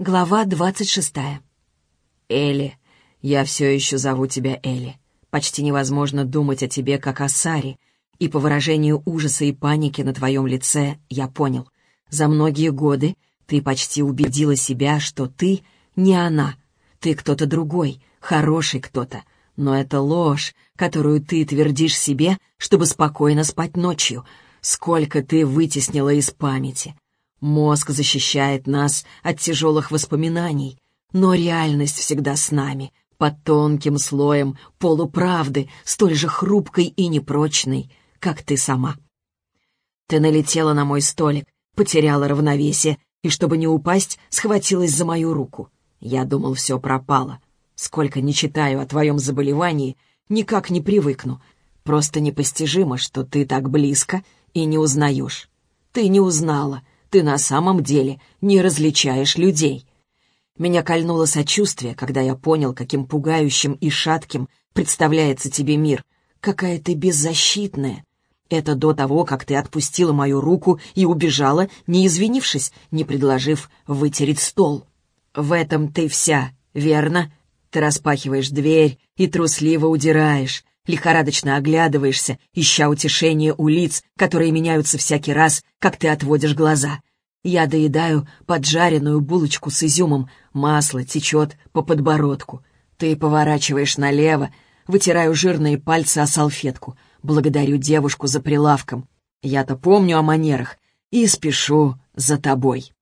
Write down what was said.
Глава двадцать шестая. Элли, я все еще зову тебя Элли. Почти невозможно думать о тебе, как о Саре. И по выражению ужаса и паники на твоем лице я понял. За многие годы ты почти убедила себя, что ты не она. Ты кто-то другой, хороший кто-то. Но это ложь, которую ты твердишь себе, чтобы спокойно спать ночью. Сколько ты вытеснила из памяти. Мозг защищает нас от тяжелых воспоминаний, но реальность всегда с нами, под тонким слоем полуправды, столь же хрупкой и непрочной, как ты сама. Ты налетела на мой столик, потеряла равновесие и, чтобы не упасть, схватилась за мою руку. Я думал, все пропало. Сколько не читаю о твоем заболевании, никак не привыкну. Просто непостижимо, что ты так близко и не узнаешь. Ты не узнала, ты на самом деле не различаешь людей. Меня кольнуло сочувствие, когда я понял, каким пугающим и шатким представляется тебе мир. Какая ты беззащитная. Это до того, как ты отпустила мою руку и убежала, не извинившись, не предложив вытереть стол. В этом ты вся, верно? Ты распахиваешь дверь и трусливо удираешь, лихорадочно оглядываешься, ища утешения у лиц, которые меняются всякий раз, как ты отводишь глаза. Я доедаю поджаренную булочку с изюмом, масло течет по подбородку. Ты поворачиваешь налево, вытираю жирные пальцы о салфетку, благодарю девушку за прилавком. Я-то помню о манерах и спешу за тобой.